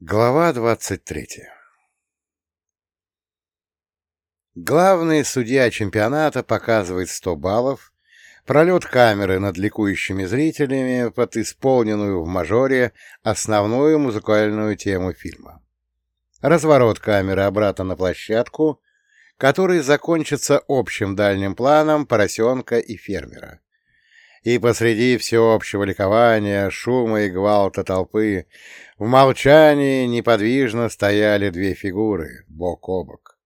Глава двадцать третья Главный судья чемпионата показывает 100 баллов, пролет камеры над ликующими зрителями под исполненную в мажоре основную музыкальную тему фильма. Разворот камеры обратно на площадку, который закончится общим дальним планом поросенка и фермера. И посреди всеобщего ликования, шума и гвалта толпы в молчании неподвижно стояли две фигуры, бок о бок.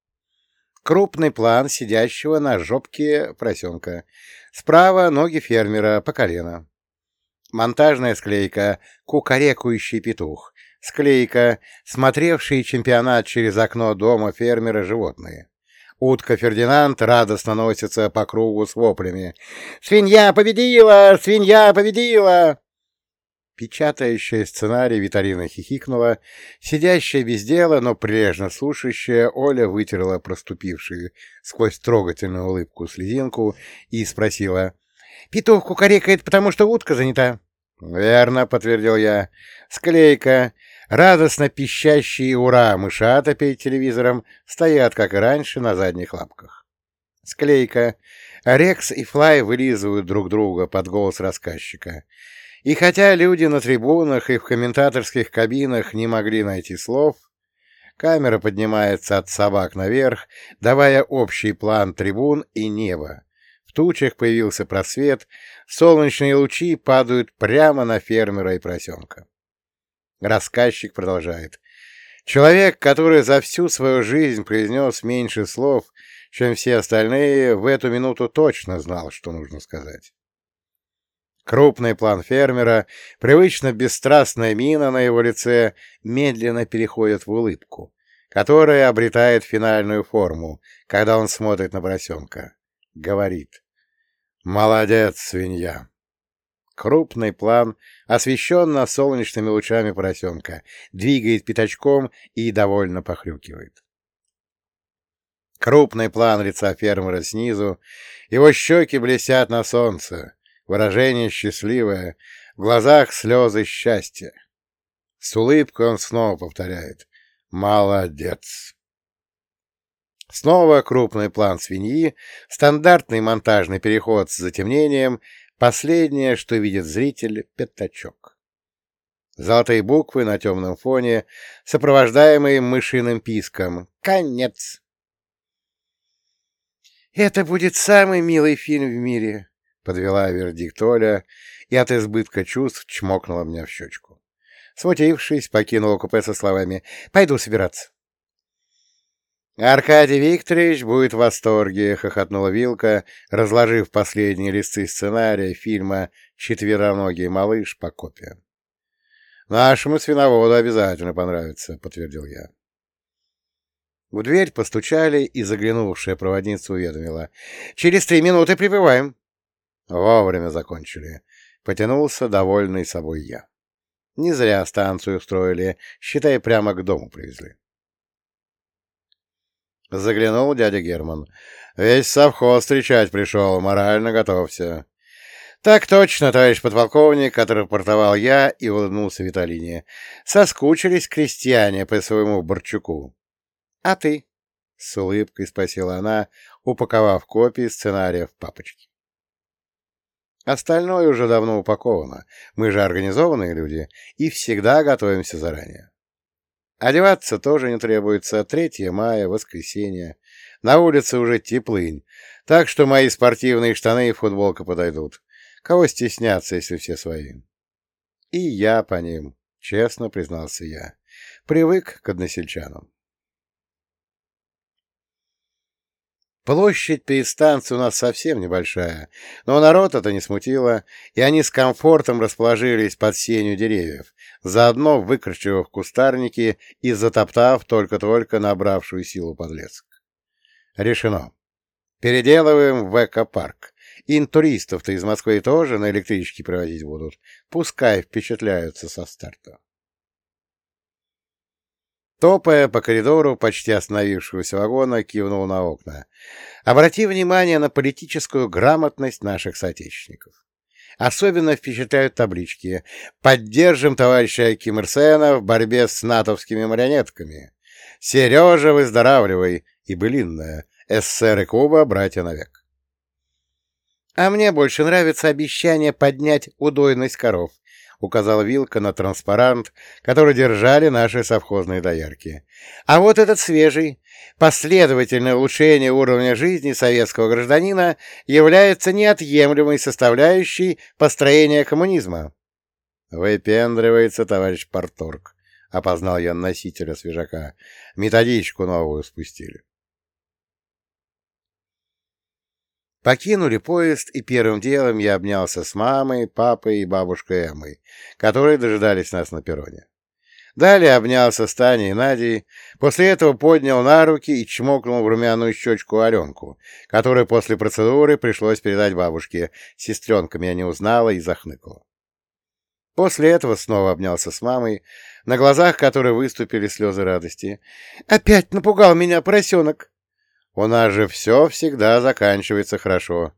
Крупный план сидящего на жопке поросенка. Справа ноги фермера по колено. Монтажная склейка «Кукарекующий петух». Склейка «Смотревший чемпионат через окно дома фермера животные». Утка Фердинанд радостно носится по кругу с воплями. «Свинья победила! Свинья победила!» Печатающая сценарий Виталина хихикнула. Сидящая без дела, но прилежно слушающая, Оля вытерла проступившую сквозь трогательную улыбку слезинку и спросила. «Петух кукарекает, потому что утка занята?» «Верно», — подтвердил я. «Склейка. Радостно пищащие «Ура!» мышата перед телевизором стоят, как и раньше, на задних лапках. Склейка. Рекс и Флай вылизывают друг друга под голос рассказчика. И хотя люди на трибунах и в комментаторских кабинах не могли найти слов, камера поднимается от собак наверх, давая общий план трибун и неба. В тучах появился просвет, солнечные лучи падают прямо на фермера и поросенка. Рассказчик продолжает. Человек, который за всю свою жизнь произнес меньше слов, чем все остальные, в эту минуту точно знал, что нужно сказать. Крупный план фермера, привычно бесстрастная мина на его лице медленно переходит в улыбку, которая обретает финальную форму, когда он смотрит на поросенка. Говорит. «Молодец, свинья!» Крупный план, освещенно солнечными лучами поросенка, двигает пятачком и довольно похрюкивает. Крупный план лица фермера снизу, его щеки блестят на солнце, выражение счастливое, в глазах слезы счастья. С улыбкой он снова повторяет «Молодец!». Снова крупный план свиньи, стандартный монтажный переход с затемнением Последнее, что видит зритель — пятачок. Золотые буквы на темном фоне, сопровождаемые мышиным писком. Конец! «Это будет самый милый фильм в мире», — подвела вердикт Оля и от избытка чувств чмокнула меня в щечку. Смутившись, покинула купе со словами «Пойду собираться». «Аркадий Викторович будет в восторге», — хохотнула Вилка, разложив последние листы сценария фильма «Четвероногий малыш» по копиям. «Нашему свиноводу обязательно понравится», — подтвердил я. В дверь постучали, и заглянувшая проводница уведомила. «Через три минуты прибываем». Вовремя закончили. Потянулся довольный собой я. Не зря станцию устроили, считай, прямо к дому привезли. Заглянул дядя Герман. Весь совхоз встречать пришел, морально готовься. Так точно, товарищ подполковник, который портовал я и улыбнулся Виталине. Соскучились крестьяне по своему Борчуку. А ты? С улыбкой спросила она, упаковав копии сценария в папочке. Остальное уже давно упаковано. Мы же организованные люди и всегда готовимся заранее. Одеваться тоже не требуется. 3 мая, воскресенье. На улице уже теплынь, так что мои спортивные штаны и футболка подойдут. Кого стесняться, если все свои? И я по ним, честно признался я. Привык к односельчанам. Площадь перед станцией у нас совсем небольшая, но народ это не смутило, и они с комфортом расположились под сенью деревьев, заодно выкручивав кустарники и затоптав только-только набравшую силу подлесок. Решено. Переделываем в эко-парк. Интуристов-то из Москвы тоже на электричке проводить будут. Пускай впечатляются со старта. Топая по коридору почти остановившегося вагона, кивнул на окна. Обрати внимание на политическую грамотность наших соотечественников. Особенно впечатляют таблички «Поддержим товарища Ким Ир Сена в борьбе с натовскими марионетками», «Сережа, выздоравливай» и былинная «СССР и Куба, братья навек». А мне больше нравится обещание поднять удойность коров, — указала Вилка на транспарант, который держали наши совхозные доярки. А вот этот свежий. Последовательное улучшение уровня жизни советского гражданина является неотъемлемой составляющей построения коммунизма. Выпендривается товарищ Порторг, — опознал я носителя свежака. Методичку новую спустили. Покинули поезд, и первым делом я обнялся с мамой, папой и бабушкой Эммой, которые дожидались нас на перроне. Далее обнялся с Таней и Надей, после этого поднял на руки и чмокнул в румяную щечку Аленку, которую после процедуры пришлось передать бабушке. Сестренка меня не узнала и захныкала. После этого снова обнялся с мамой, на глазах которой выступили слезы радости. «Опять напугал меня поросенок!» У нас же все всегда заканчивается хорошо.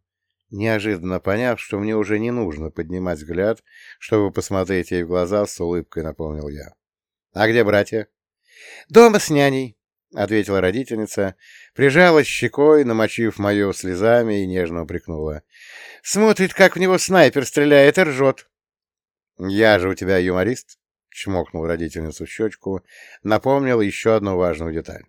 Неожиданно поняв, что мне уже не нужно поднимать взгляд, чтобы посмотреть ей в глаза, с улыбкой напомнил я. — А где братья? — Дома с няней, — ответила родительница, прижалась щекой, намочив мою слезами и нежно упрекнула. — Смотрит, как в него снайпер стреляет и ржет. — Я же у тебя юморист, — чмокнул родительницу в щечку, напомнил еще одну важную деталь.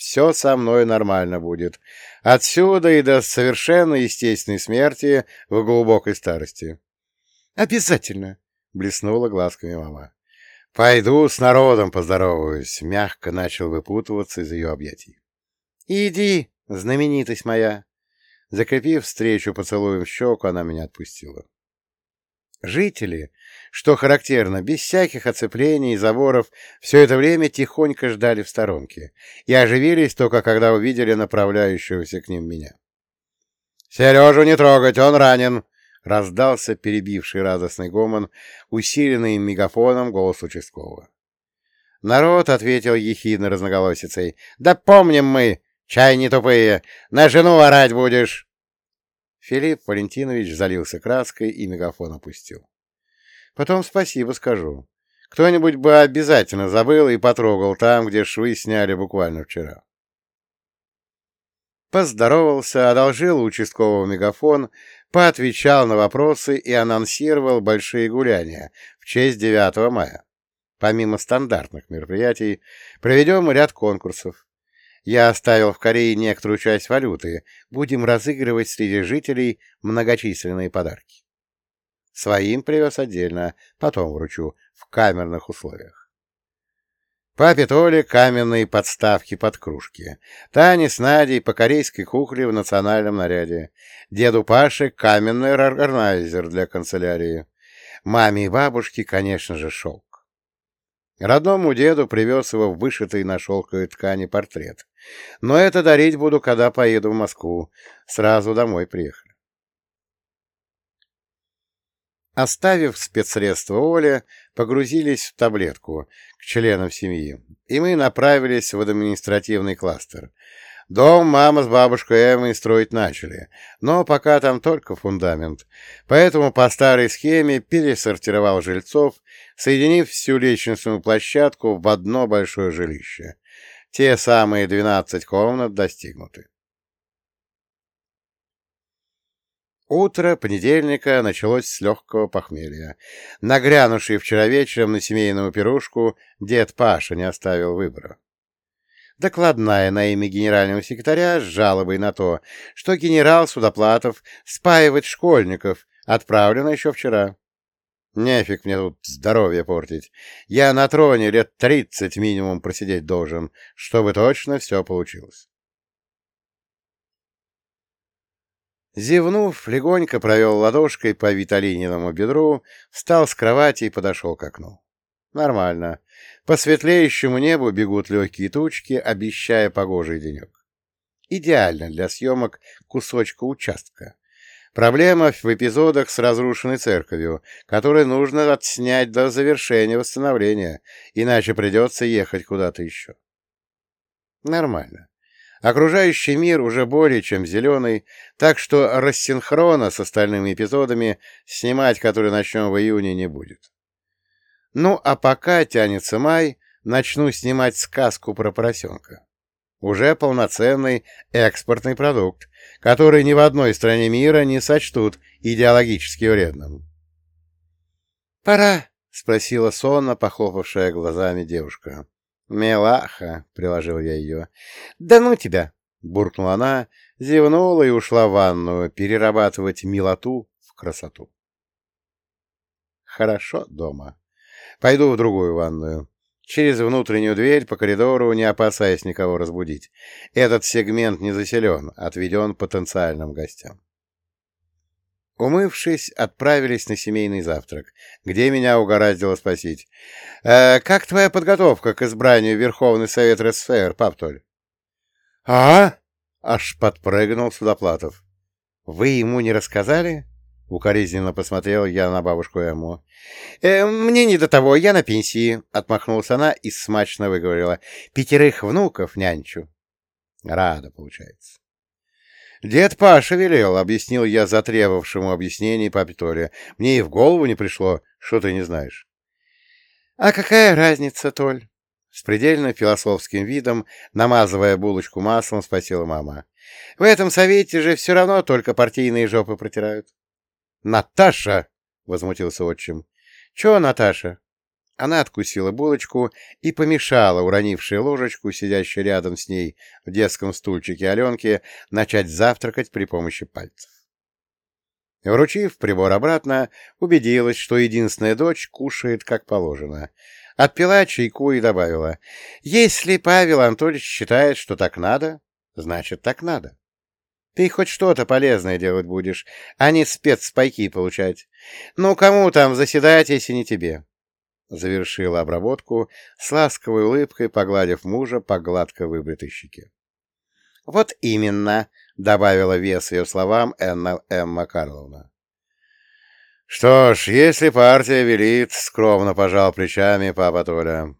Все со мной нормально будет. Отсюда и до совершенно естественной смерти в глубокой старости. — Обязательно! — блеснула глазками мама. — Пойду с народом поздороваюсь, — мягко начал выпутываться из ее объятий. — Иди, знаменитость моя! Закрепив встречу поцелуем в щеку, она меня отпустила. Жители, что характерно, без всяких оцеплений и заборов, все это время тихонько ждали в сторонке и оживились только когда увидели направляющегося к ним меня. «Сережу не трогать, он ранен!» — раздался перебивший радостный гомон, усиленный мегафоном голос участкового. Народ ответил ехидно разноголосицей. «Да помним мы! Чай не тупые! На жену орать будешь!» Филипп Валентинович залился краской и мегафон опустил. Потом спасибо скажу. Кто-нибудь бы обязательно забыл и потрогал там, где швы сняли буквально вчера. Поздоровался, одолжил участкового мегафон, поотвечал на вопросы и анонсировал большие гуляния в честь 9 мая. Помимо стандартных мероприятий, проведем ряд конкурсов. Я оставил в Корее некоторую часть валюты. Будем разыгрывать среди жителей многочисленные подарки. Своим привез отдельно, потом вручу, в камерных условиях. Папе Толе каменные подставки под кружки. Тане с Надей по корейской кухле в национальном наряде. Деду Паше каменный органайзер для канцелярии. Маме и бабушке, конечно же, шелк. Родному деду привез его в вышитый на шелковой ткани портрет. Но это дарить буду, когда поеду в Москву. Сразу домой приехали. Оставив спецсредства Оля, погрузились в таблетку к членам семьи, и мы направились в административный кластер. Дом мама с бабушкой Эммой строить начали, но пока там только фундамент, поэтому по старой схеме пересортировал жильцов, соединив всю лестничную площадку в одно большое жилище. Те самые двенадцать комнат достигнуты. Утро понедельника началось с легкого похмелья. Нагрянувший вчера вечером на семейную пирушку дед Паша не оставил выбора. Докладная на имя генерального секретаря с жалобой на то, что генерал Судоплатов спаивает школьников, отправлена еще вчера. Нефиг мне тут здоровье портить. Я на троне лет тридцать минимум просидеть должен, чтобы точно все получилось. Зевнув, легонько провел ладошкой по Виталининому бедру, встал с кровати и подошел к окну. Нормально. По светлеющему небу бегут легкие тучки, обещая погожий денек. Идеально для съемок кусочка участка. Проблема в эпизодах с разрушенной церковью, которые нужно отснять до завершения восстановления, иначе придется ехать куда-то еще. Нормально. Окружающий мир уже более чем зеленый, так что рассинхрона с остальными эпизодами, снимать который начнем в июне, не будет. Ну, а пока тянется май, начну снимать сказку про поросенка. Уже полноценный экспортный продукт, который ни в одной стране мира не сочтут идеологически вредным. «Пора», — спросила сонно, похлопавшая глазами девушка. «Милаха», — приложил я ее. «Да ну тебя!» — буркнула она, зевнула и ушла в ванную перерабатывать милоту в красоту. «Хорошо дома. Пойду в другую ванную. Через внутреннюю дверь по коридору, не опасаясь никого разбудить. Этот сегмент не заселен, отведен потенциальным гостям». Умывшись, отправились на семейный завтрак, где меня угораздило спросить. «Э, «Как твоя подготовка к избранию Верховный Совет РСФР, Паптоль?» «А?» — аж подпрыгнул Судоплатов. «Вы ему не рассказали?» — укоризненно посмотрел я на бабушку Эму. «Э, «Мне не до того, я на пенсии», — отмахнулась она и смачно выговорила. «Пятерых внуков нянчу». Рада, получается. «Дед Паша велел», — объяснил я затребовавшему объяснений папе Толе. «Мне и в голову не пришло, что ты не знаешь». «А какая разница, Толь?» С предельно философским видом, намазывая булочку маслом, спросила мама. «В этом совете же все равно только партийные жопы протирают». «Наташа!» — возмутился отчим. «Чего Наташа?» Она откусила булочку и помешала уронившей ложечку, сидящей рядом с ней в детском стульчике Аленке, начать завтракать при помощи пальцев. Вручив прибор обратно, убедилась, что единственная дочь кушает как положено. Отпила чайку и добавила, «Если Павел Анатольевич считает, что так надо, значит, так надо. Ты хоть что-то полезное делать будешь, а не спецспайки получать. Ну, кому там заседать, если не тебе?» Завершила обработку, с ласковой улыбкой погладив мужа по гладко выбритой щеке. «Вот именно», — добавила вес ее словам Энна Эмма Карловна. «Что ж, если партия велит», — скромно пожал плечами папа Толя.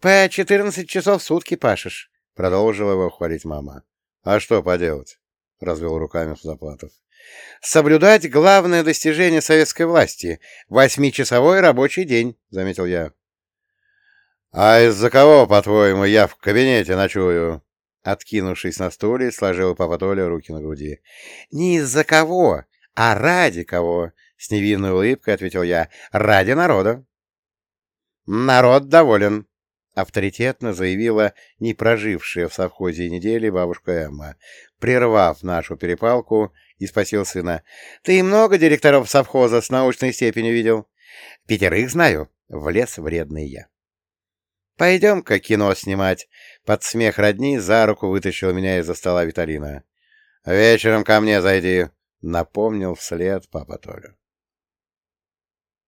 «По четырнадцать часов в сутки пашешь», — продолжила его хвалить мама. «А что поделать?» — развел руками Заплатов соблюдать главное достижение советской власти — восьмичасовой рабочий день, — заметил я. — А из-за кого, по-твоему, я в кабинете ночую? Откинувшись на стуле, сложил папа Толя руки на груди. — Не из-за кого, а ради кого, — с невинной улыбкой ответил я. — Ради народа. — Народ доволен, — авторитетно заявила не прожившая в совхозе недели бабушка Эмма, прервав нашу перепалку и спросил сына. — Ты много директоров совхоза с научной степенью видел? — Пятерых знаю. Влез вредный я. — Пойдем-ка кино снимать. Под смех родни за руку вытащил меня из-за стола Виталина. — Вечером ко мне зайди, — напомнил вслед папа Толю.